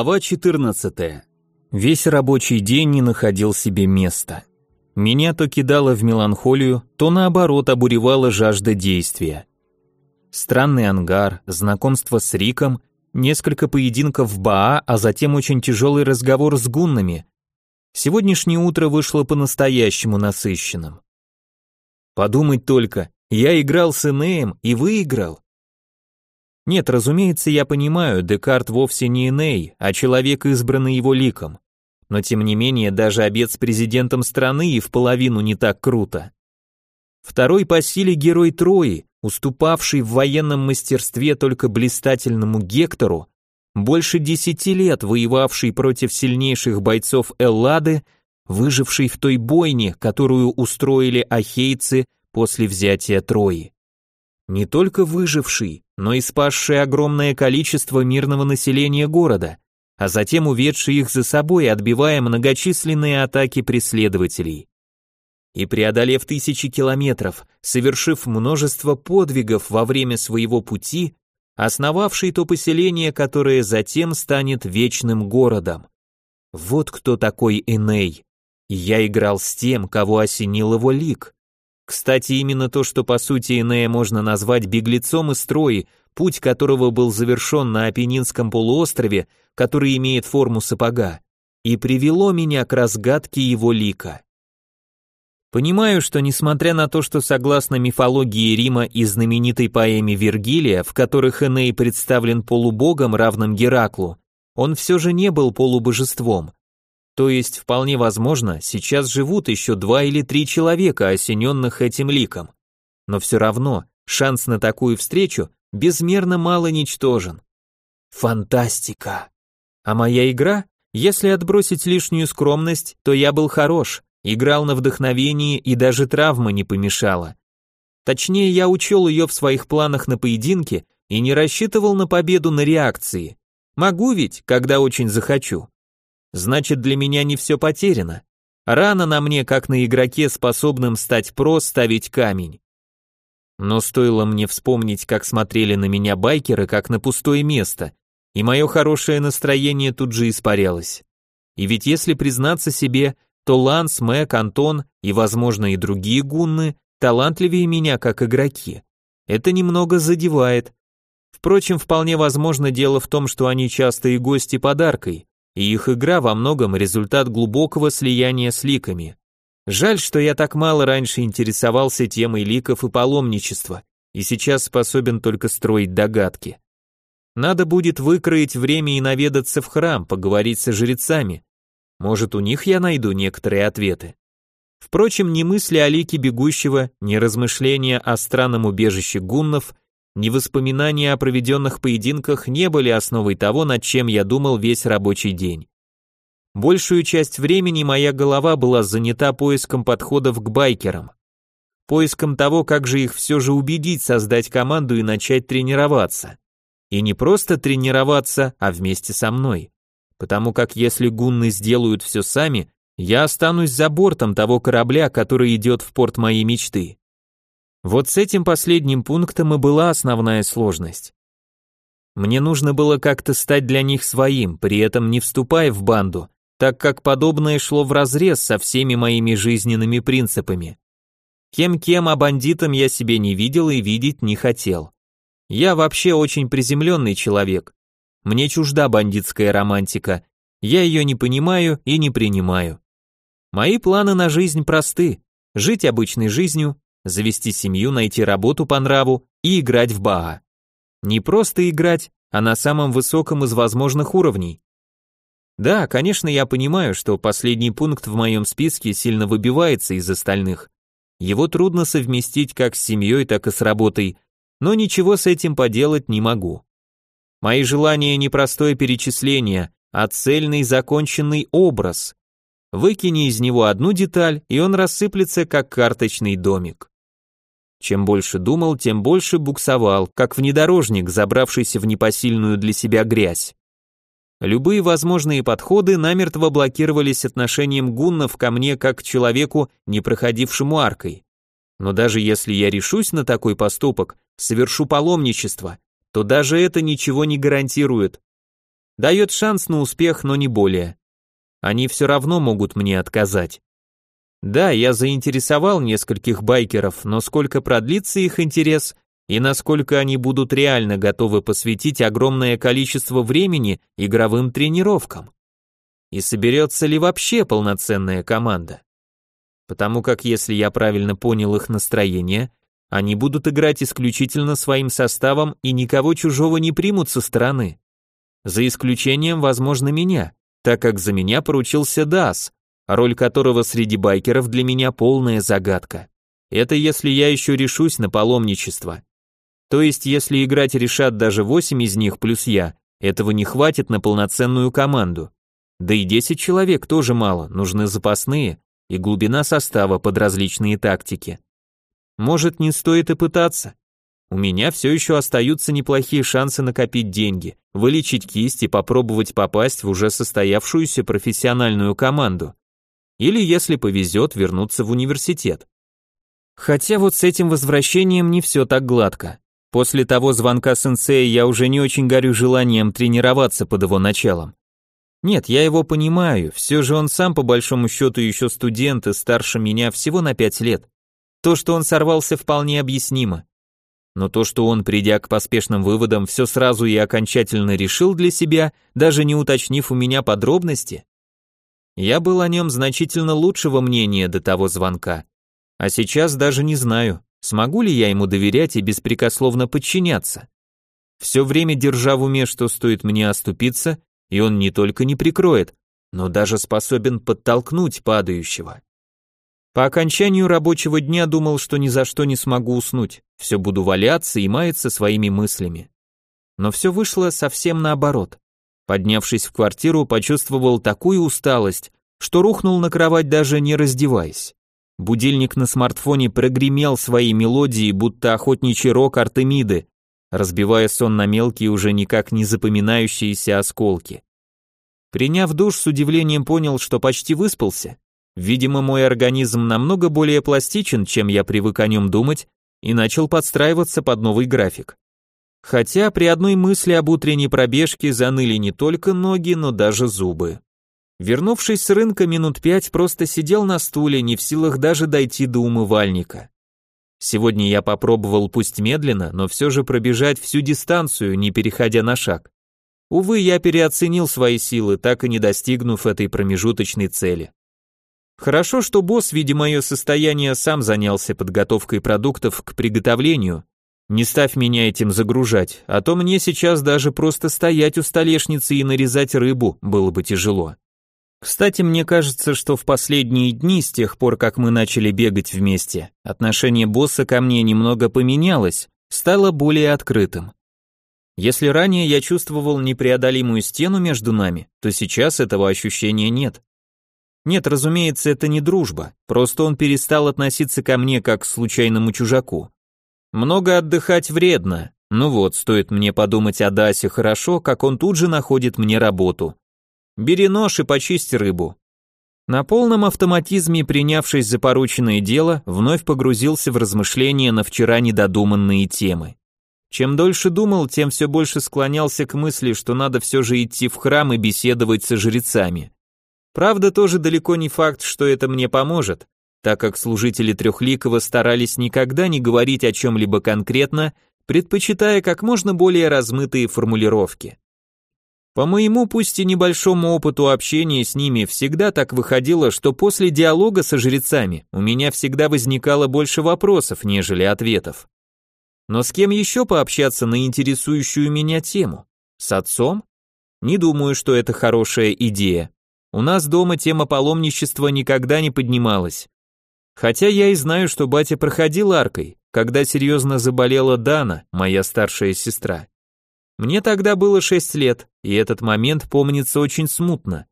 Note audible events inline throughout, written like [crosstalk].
Глава 14. Весь рабочий день не находил себе места. Меня то кидало в меланхолию, то наоборот обуревала жажда действия. Странный ангар, знакомство с Риком, несколько поединков в Баа, а затем очень тяжелый разговор с гуннами. Сегодняшнее утро вышло по-настоящему насыщенным. Подумать только, я играл с Энеем и выиграл. Нет, разумеется, я понимаю, Декарт вовсе не Эней, а человек, избранный его ликом. Но тем не менее, даже обед с президентом страны и в половину не так круто. Второй по силе герой Трои, уступавший в военном мастерстве только блистательному Гектору, больше десяти лет воевавший против сильнейших бойцов Эллады, выживший в той бойне, которую устроили ахейцы после взятия Трои. Не только выживший, но и спасший огромное количество мирного населения города, а затем уведший их за собой, отбивая многочисленные атаки преследователей. И преодолев тысячи километров, совершив множество подвигов во время своего пути, основавший то поселение, которое затем станет вечным городом. Вот кто такой Эней. я играл с тем, кого осенил его лик. Кстати, именно то, что по сути Энея можно назвать беглецом из Трои, путь которого был завершен на Апеннинском полуострове, который имеет форму сапога, и привело меня к разгадке его лика. Понимаю, что несмотря на то, что согласно мифологии Рима и знаменитой поэме Вергилия, в которых Эней представлен полубогом, равным Гераклу, он все же не был полубожеством, то есть, вполне возможно, сейчас живут еще два или три человека, осененных этим ликом. Но все равно, шанс на такую встречу безмерно мало ничтожен. Фантастика. А моя игра? Если отбросить лишнюю скромность, то я был хорош, играл на вдохновении и даже травма не помешала. Точнее, я учел ее в своих планах на поединке и не рассчитывал на победу на реакции. Могу ведь, когда очень захочу. Значит, для меня не все потеряно. Рано на мне, как на игроке, способном стать про, ставить камень. Но стоило мне вспомнить, как смотрели на меня байкеры, как на пустое место, и мое хорошее настроение тут же испарялось. И ведь если признаться себе, то Ланс, Мэг, Антон и, возможно, и другие гунны талантливее меня, как игроки. Это немного задевает. Впрочем, вполне возможно дело в том, что они часто и гости подаркой, и их игра во многом результат глубокого слияния с ликами. Жаль, что я так мало раньше интересовался темой ликов и паломничества, и сейчас способен только строить догадки. Надо будет выкроить время и наведаться в храм, поговорить со жрецами. Может, у них я найду некоторые ответы. Впрочем, ни мысли о лике бегущего, ни размышления о странном убежище гуннов ни воспоминания о проведенных поединках не были основой того, над чем я думал весь рабочий день. Большую часть времени моя голова была занята поиском подходов к байкерам. Поиском того, как же их все же убедить создать команду и начать тренироваться. И не просто тренироваться, а вместе со мной. Потому как если гунны сделают все сами, я останусь за бортом того корабля, который идет в порт моей мечты. Вот с этим последним пунктом и была основная сложность. Мне нужно было как-то стать для них своим, при этом не вступая в банду, так как подобное шло вразрез со всеми моими жизненными принципами. Кем-кем, а бандитом я себе не видел и видеть не хотел. Я вообще очень приземленный человек. Мне чужда бандитская романтика, я ее не понимаю и не принимаю. Мои планы на жизнь просты. Жить обычной жизнью, завести семью, найти работу по нраву и играть в Баа. Не просто играть, а на самом высоком из возможных уровней. Да, конечно, я понимаю, что последний пункт в моем списке сильно выбивается из остальных. Его трудно совместить как с семьей, так и с работой, но ничего с этим поделать не могу. Мои желания не простое перечисление, а цельный законченный образ. Выкини из него одну деталь, и он рассыплется как карточный домик. Чем больше думал, тем больше буксовал, как внедорожник, забравшийся в непосильную для себя грязь. Любые возможные подходы намертво блокировались отношением гуннов ко мне как к человеку, не проходившему аркой. Но даже если я решусь на такой поступок, совершу паломничество, то даже это ничего не гарантирует. Дает шанс на успех, но не более. Они все равно могут мне отказать. Да, я заинтересовал нескольких байкеров, но сколько продлится их интерес и насколько они будут реально готовы посвятить огромное количество времени игровым тренировкам? И соберется ли вообще полноценная команда? Потому как если я правильно понял их настроение, они будут играть исключительно своим составом и никого чужого не примут со стороны. За исключением, возможно, меня, так как за меня поручился Дас, роль которого среди байкеров для меня полная загадка. Это если я еще решусь на паломничество. То есть, если играть решат даже 8 из них плюс я, этого не хватит на полноценную команду. Да и 10 человек тоже мало, нужны запасные и глубина состава под различные тактики. Может, не стоит и пытаться. У меня все еще остаются неплохие шансы накопить деньги, вылечить кисть и попробовать попасть в уже состоявшуюся профессиональную команду или, если повезет, вернуться в университет. Хотя вот с этим возвращением не все так гладко. После того звонка сенсея я уже не очень горю желанием тренироваться под его началом. Нет, я его понимаю, все же он сам по большому счету еще студент и старше меня всего на пять лет. То, что он сорвался, вполне объяснимо. Но то, что он, придя к поспешным выводам, все сразу и окончательно решил для себя, даже не уточнив у меня подробности, я был о нем значительно лучшего мнения до того звонка. А сейчас даже не знаю, смогу ли я ему доверять и беспрекословно подчиняться. Все время держа в уме, что стоит мне оступиться, и он не только не прикроет, но даже способен подтолкнуть падающего. По окончанию рабочего дня думал, что ни за что не смогу уснуть, все буду валяться и маяться своими мыслями. Но все вышло совсем наоборот. Поднявшись в квартиру, почувствовал такую усталость, что рухнул на кровать даже не раздеваясь. Будильник на смартфоне прогремел своей мелодией, будто охотничий рог Артемиды, разбивая сон на мелкие, уже никак не запоминающиеся осколки. Приняв душ, с удивлением понял, что почти выспался. Видимо, мой организм намного более пластичен, чем я привык о нем думать, и начал подстраиваться под новый график. Хотя при одной мысли об утренней пробежке заныли не только ноги, но даже зубы. Вернувшись с рынка минут пять, просто сидел на стуле, не в силах даже дойти до умывальника. Сегодня я попробовал пусть медленно, но все же пробежать всю дистанцию, не переходя на шаг. Увы, я переоценил свои силы, так и не достигнув этой промежуточной цели. Хорошо, что босс, видя мое состояние, сам занялся подготовкой продуктов к приготовлению, не ставь меня этим загружать, а то мне сейчас даже просто стоять у столешницы и нарезать рыбу было бы тяжело. Кстати, мне кажется, что в последние дни, с тех пор, как мы начали бегать вместе, отношение босса ко мне немного поменялось, стало более открытым. Если ранее я чувствовал непреодолимую стену между нами, то сейчас этого ощущения нет. Нет, разумеется, это не дружба, просто он перестал относиться ко мне как к случайному чужаку. Много отдыхать вредно. Ну вот, стоит мне подумать о Дасе хорошо, как он тут же находит мне работу. Бери нож и почисти рыбу. На полном автоматизме, принявшись за порученное дело, вновь погрузился в размышления на вчера недодуманные темы. Чем дольше думал, тем все больше склонялся к мысли, что надо все же идти в храм и беседовать со жрецами. Правда, тоже далеко не факт, что это мне поможет, так как служители Трехликова старались никогда не говорить о чем-либо конкретно, предпочитая как можно более размытые формулировки. По моему, пусть и небольшому опыту общения с ними, всегда так выходило, что после диалога со жрецами у меня всегда возникало больше вопросов, нежели ответов. Но с кем еще пообщаться на интересующую меня тему? С отцом? Не думаю, что это хорошая идея. У нас дома тема паломничества никогда не поднималась. Хотя я и знаю, что батя проходил аркой, когда серьезно заболела Дана, моя старшая сестра. Мне тогда было шесть лет, и этот момент помнится очень смутно.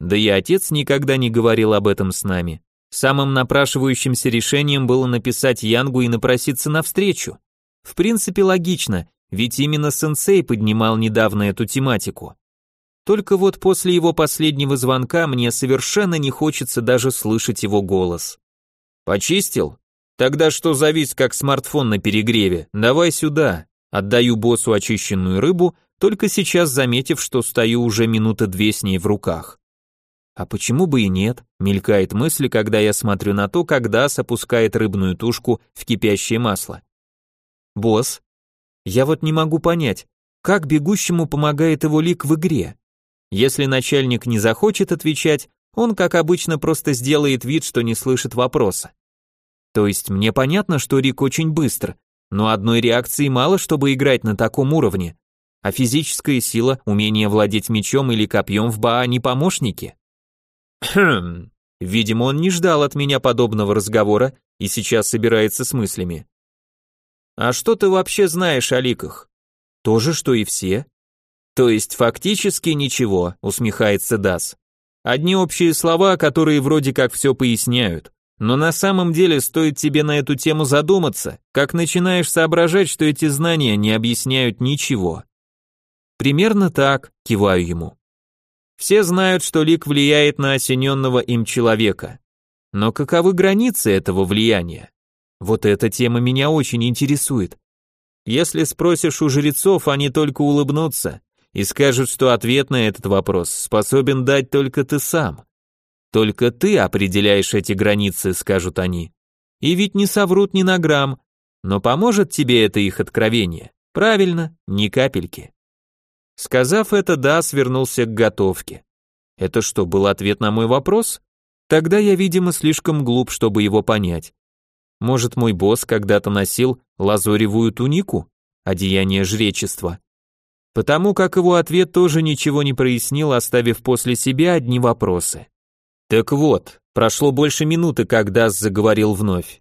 Да и отец никогда не говорил об этом с нами. Самым напрашивающимся решением было написать Янгу и напроситься навстречу. В принципе, логично, ведь именно сенсей поднимал недавно эту тематику. Только вот после его последнего звонка мне совершенно не хочется даже слышать его голос. Почистил? Тогда что завис как смартфон на перегреве? Давай сюда. Отдаю боссу очищенную рыбу, только сейчас заметив, что стою уже минуты две с ней в руках. А почему бы и нет, мелькает мысль, когда я смотрю на то, как Дас опускает рыбную тушку в кипящее масло. Босс, я вот не могу понять, как бегущему помогает его лик в игре. Если начальник не захочет отвечать, он, как обычно, просто сделает вид, что не слышит вопроса. То есть мне понятно, что Рик очень быстр, но одной реакции мало, чтобы играть на таком уровне. А физическая сила, умение владеть мечом или копьем в Баа не помощники. Хм, видимо, он не ждал от меня подобного разговора и сейчас собирается с мыслями. А что ты вообще знаешь о ликах? То же, что и все. То есть фактически ничего, усмехается Дас. Одни общие слова, которые вроде как все поясняют. Но на самом деле стоит тебе на эту тему задуматься, как начинаешь соображать, что эти знания не объясняют ничего. Примерно так, киваю ему. Все знают, что лик влияет на осененного им человека. Но каковы границы этого влияния? Вот эта тема меня очень интересует. Если спросишь у жрецов, они только улыбнутся и скажут, что ответ на этот вопрос способен дать только ты сам. Только ты определяешь эти границы, скажут они. И ведь не соврут ни на грамм, но поможет тебе это их откровение? Правильно, ни капельки. Сказав это, да, свернулся к готовке. Это что, был ответ на мой вопрос? Тогда я, видимо, слишком глуп, чтобы его понять. Может, мой босс когда-то носил лазоревую тунику, одеяние жречества? Потому как его ответ тоже ничего не прояснил, оставив после себя одни вопросы. Так вот, прошло больше минуты, когда заговорил вновь.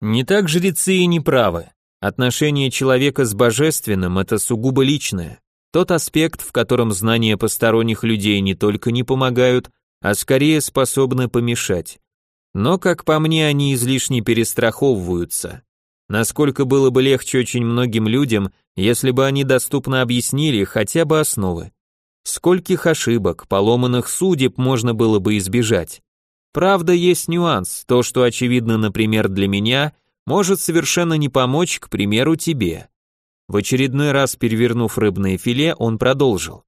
Не так жрецы и не правы. Отношение человека с божественным – это сугубо личное. Тот аспект, в котором знания посторонних людей не только не помогают, а скорее способны помешать. Но, как по мне, они излишне перестраховываются. Насколько было бы легче очень многим людям, если бы они доступно объяснили хотя бы основы. Скольких ошибок, поломанных судеб можно было бы избежать. Правда, есть нюанс, то, что очевидно, например, для меня, может совершенно не помочь, к примеру, тебе. В очередной раз перевернув рыбное филе, он продолжил.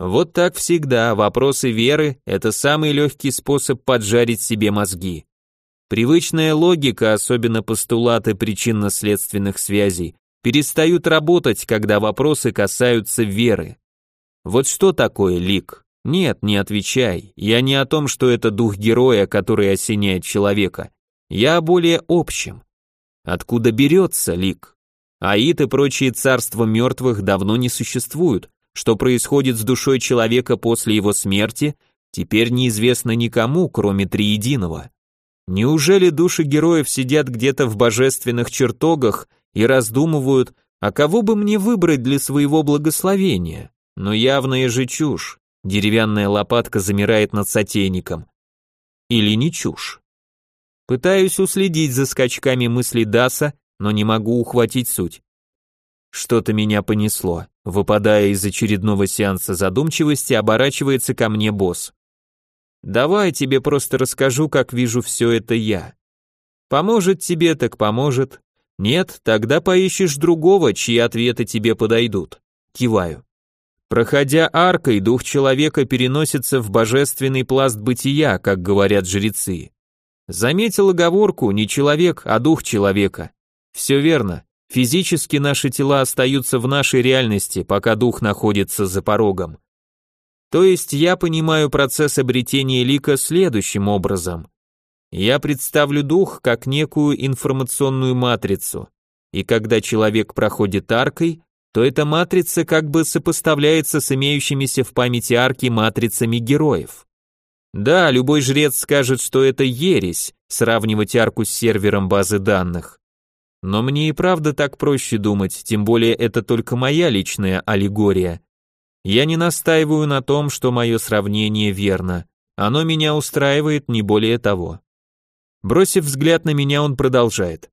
Вот так всегда, вопросы веры – это самый легкий способ поджарить себе мозги. Привычная логика, особенно постулаты причинно-следственных связей, перестают работать, когда вопросы касаются веры. Вот что такое лик? Нет, не отвечай. Я не о том, что это дух героя, который осеняет человека. Я о более общем. Откуда берется лик? Аид и прочие царства мертвых давно не существуют. Что происходит с душой человека после его смерти, теперь неизвестно никому, кроме Триединого. Неужели души героев сидят где-то в божественных чертогах и раздумывают, а кого бы мне выбрать для своего благословения? Но явная же чушь. Деревянная лопатка замирает над сотейником. Или не чушь? Пытаюсь уследить за скачками мыслей Даса, но не могу ухватить суть. Что-то меня понесло. Выпадая из очередного сеанса задумчивости, оборачивается ко мне босс. Давай тебе просто расскажу, как вижу все это я. Поможет тебе, так поможет. Нет, тогда поищешь другого, чьи ответы тебе подойдут. Киваю. Проходя аркой, дух человека переносится в божественный пласт бытия, как говорят жрецы. Заметил оговорку не человек, а дух человека. Все верно. Физически наши тела остаются в нашей реальности, пока дух находится за порогом. То есть я понимаю процесс обретения лика следующим образом. Я представлю дух как некую информационную матрицу, и когда человек проходит аркой, то эта матрица как бы сопоставляется с имеющимися в памяти арки матрицами героев. Да, любой жрец скажет, что это ересь, сравнивать арку с сервером базы данных. Но мне и правда так проще думать, тем более это только моя личная аллегория. Я не настаиваю на том, что мое сравнение верно. Оно меня устраивает, не более того. Бросив взгляд на меня, он продолжает.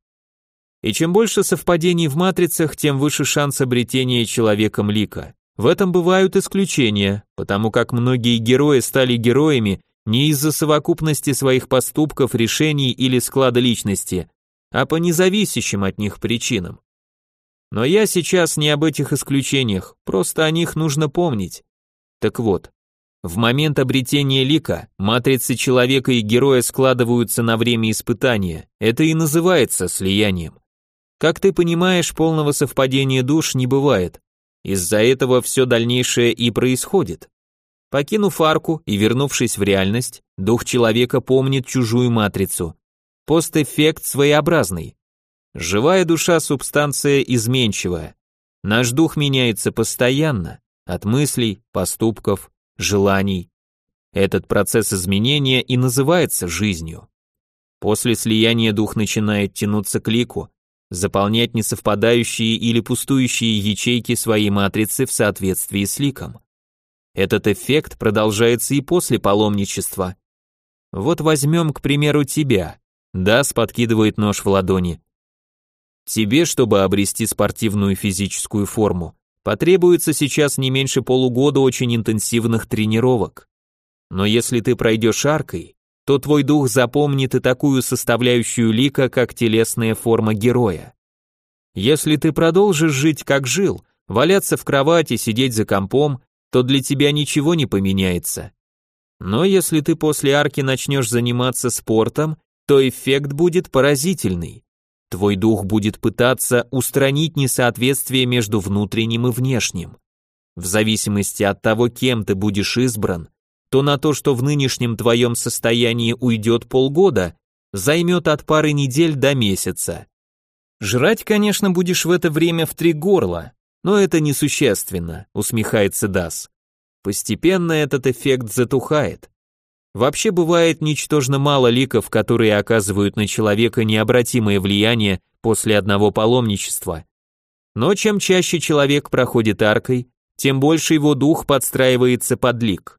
И чем больше совпадений в матрицах, тем выше шанс обретения человеком лика. В этом бывают исключения, потому как многие герои стали героями не из-за совокупности своих поступков, решений или склада личности, а по независящим от них причинам. Но я сейчас не об этих исключениях, просто о них нужно помнить. Так вот, в момент обретения лика матрицы человека и героя складываются на время испытания. Это и называется слиянием. Как ты понимаешь, полного совпадения душ не бывает. Из-за этого все дальнейшее и происходит. Покинув арку и вернувшись в реальность, дух человека помнит чужую матрицу. Постэффект своеобразный. Живая душа – субстанция изменчивая. Наш дух меняется постоянно, от мыслей, поступков, желаний. Этот процесс изменения и называется жизнью. После слияния дух начинает тянуться к лику, заполнять несовпадающие или пустующие ячейки своей матрицы в соответствии с ликом. Этот эффект продолжается и после паломничества. Вот возьмем, к примеру, тебя. Дас подкидывает нож в ладони. Тебе, чтобы обрести спортивную физическую форму, потребуется сейчас не меньше полугода очень интенсивных тренировок. Но если ты пройдешь аркой, то твой дух запомнит и такую составляющую лика, как телесная форма героя. Если ты продолжишь жить как жил, валяться в кровати, сидеть за компом, то для тебя ничего не поменяется. Но если ты после арки начнешь заниматься спортом, то эффект будет поразительный. Твой дух будет пытаться устранить несоответствие между внутренним и внешним. В зависимости от того, кем ты будешь избран, то на то, что в нынешнем твоем состоянии уйдет полгода, займет от пары недель до месяца. Жрать, конечно, будешь в это время в три горла, но это несущественно, усмехается Дас. Постепенно этот эффект затухает. Вообще бывает ничтожно мало ликов, которые оказывают на человека необратимое влияние после одного паломничества. Но чем чаще человек проходит аркой, тем больше его дух подстраивается под лик.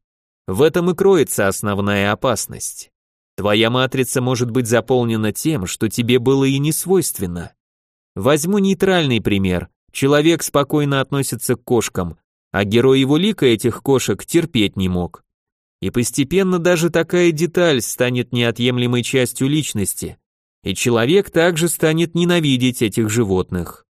В этом и кроется основная опасность. Твоя матрица может быть заполнена тем, что тебе было и не свойственно. Возьму нейтральный пример. Человек спокойно относится к кошкам, а герой его лика этих кошек терпеть не мог. И постепенно даже такая деталь станет неотъемлемой частью личности, и человек также станет ненавидеть этих животных.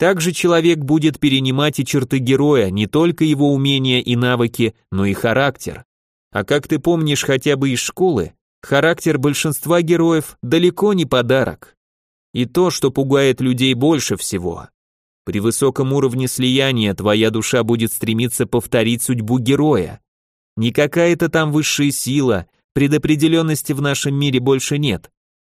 Также человек будет перенимать и черты героя, не только его умения и навыки, но и характер. А как ты помнишь хотя бы из школы, характер большинства героев далеко не подарок. И то, что пугает людей больше всего. При высоком уровне слияния твоя душа будет стремиться повторить судьбу героя. Не какая-то там высшая сила, предопределенности в нашем мире больше нет.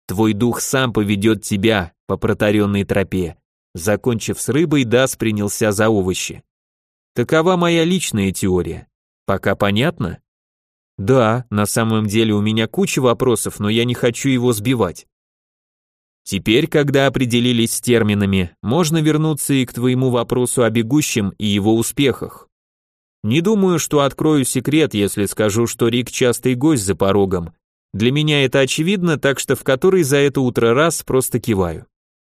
Твой дух сам поведет тебя по протаренной тропе, Закончив с рыбой, Дас принялся за овощи. Такова моя личная теория. Пока понятно? Да, на самом деле у меня куча вопросов, но я не хочу его сбивать. Теперь, когда определились с терминами, можно вернуться и к твоему вопросу о бегущем и его успехах. Не думаю, что открою секрет, если скажу, что Рик частый гость за порогом. Для меня это очевидно, так что в который за это утро раз просто киваю.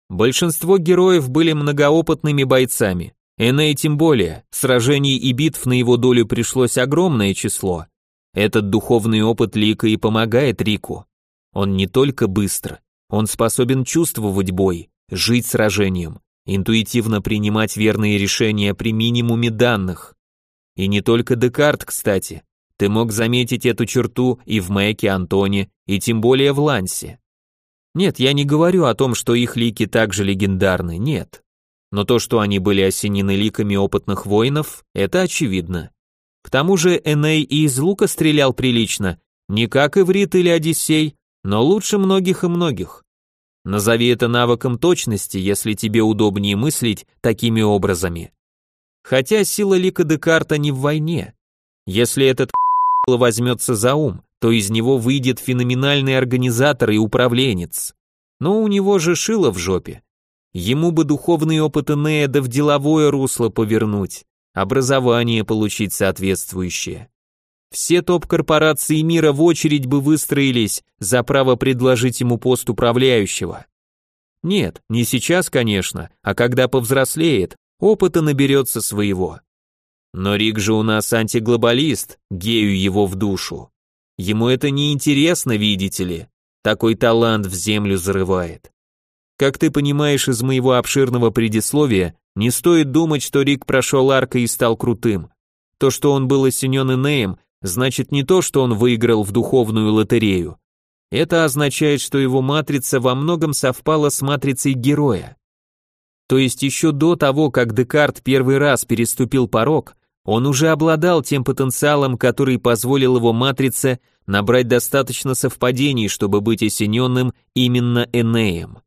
Большинство героев были многоопытными бойцами. Эней тем более, сражений и битв на его долю пришлось огромное число. Этот духовный опыт Лика и помогает Рику. Он не только быстр, он способен чувствовать бой, жить сражением, интуитивно принимать верные решения при минимуме данных. И не только Декарт, кстати. Ты мог заметить эту черту и в Мэке Антоне, и тем более в Лансе. Нет, я не говорю о том, что их лики также легендарны, нет. Но то, что они были осенены ликами опытных воинов, это очевидно. К тому же Эней и из лука стрелял прилично, не как Иврит или Одиссей, но лучше многих и многих. Назови это навыком точности, если тебе удобнее мыслить такими образами. Хотя сила лика Декарта не в войне. Если этот [laughs] возьмется за ум, то из него выйдет феноменальный организатор и управленец. Но у него же шило в жопе. Ему бы духовный опыт Энея да в деловое русло повернуть, образование получить соответствующее. Все топ-корпорации мира в очередь бы выстроились за право предложить ему пост управляющего. Нет, не сейчас, конечно, а когда повзрослеет, опыта наберется своего. Но Рик же у нас антиглобалист, гею его в душу. Ему это не интересно, видите ли. Такой талант в землю зарывает. Как ты понимаешь из моего обширного предисловия, не стоит думать, что Рик прошел арка и стал крутым. То, что он был осенен Инеем, значит не то, что он выиграл в духовную лотерею. Это означает, что его матрица во многом совпала с матрицей героя. То есть еще до того, как Декарт первый раз переступил порог, он уже обладал тем потенциалом, который позволил его матрице набрать достаточно совпадений, чтобы быть осененным именно Энеем.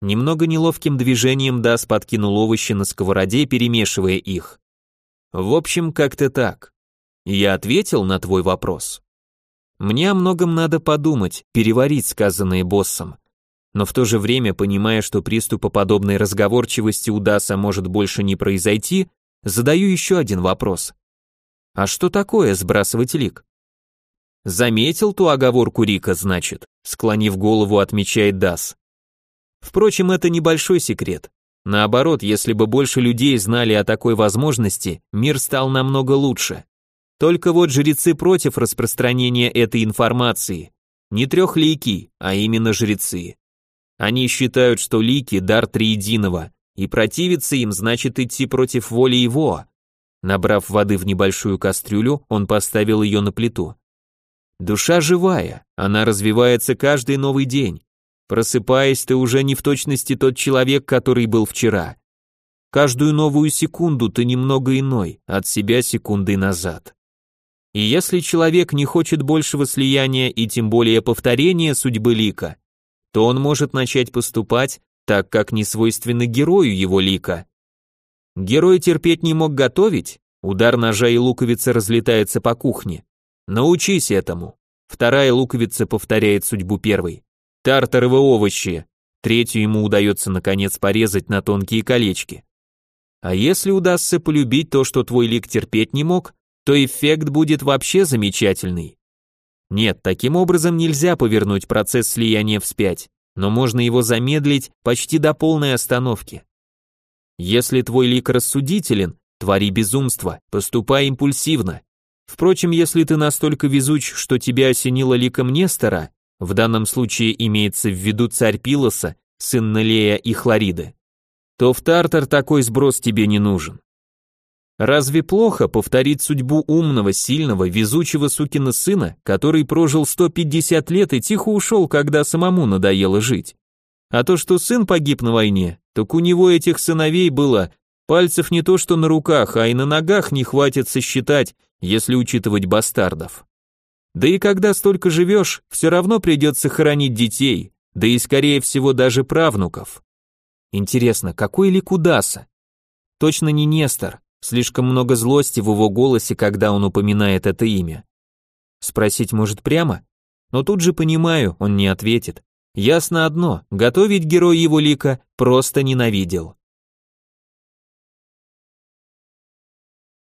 Немного неловким движением Дас подкинул овощи на сковороде, перемешивая их. В общем, как-то так. Я ответил на твой вопрос. Мне о многом надо подумать, переварить сказанное боссом. Но в то же время, понимая, что приступа подобной разговорчивости у Даса может больше не произойти, задаю еще один вопрос. А что такое сбрасывать лик? Заметил ту оговорку Рика, значит, склонив голову, отмечает Дас. Впрочем, это небольшой секрет. Наоборот, если бы больше людей знали о такой возможности, мир стал намного лучше. Только вот жрецы против распространения этой информации. Не трехлики, а именно жрецы. Они считают, что лики – дар триединого, и противиться им значит идти против воли его. Набрав воды в небольшую кастрюлю, он поставил ее на плиту. Душа живая, она развивается каждый новый день. Просыпаясь, ты уже не в точности тот человек, который был вчера. Каждую новую секунду ты немного иной, от себя секунды назад. И если человек не хочет большего слияния и тем более повторения судьбы лика, то он может начать поступать так, как не свойственно герою его лика. Герой терпеть не мог готовить, удар ножа и луковица разлетается по кухне. Научись этому. Вторая луковица повторяет судьбу первой. Тартаровые овощи. Третью ему удается наконец порезать на тонкие колечки. А если удастся полюбить то, что твой лик терпеть не мог, то эффект будет вообще замечательный. Нет, таким образом нельзя повернуть процесс слияния вспять, но можно его замедлить почти до полной остановки. Если твой лик рассудителен, твори безумство, поступай импульсивно. Впрочем, если ты настолько везуч, что тебя осенило ликом Нестора, в данном случае имеется в виду царь Пилоса, сын Налея и Хлориды, то в Тартар такой сброс тебе не нужен. Разве плохо повторить судьбу умного, сильного, везучего сукина сына, который прожил 150 лет и тихо ушел, когда самому надоело жить? А то, что сын погиб на войне, так у него этих сыновей было пальцев не то что на руках, а и на ногах не хватит сосчитать, если учитывать бастардов. Да и когда столько живешь, все равно придется хоронить детей, да и скорее всего даже правнуков. Интересно, какой лик удастся? Точно не Нестор, Слишком много злости в его голосе, когда он упоминает это имя. Спросить может прямо? Но тут же понимаю, он не ответит. Ясно одно, готовить герой его лика просто ненавидел.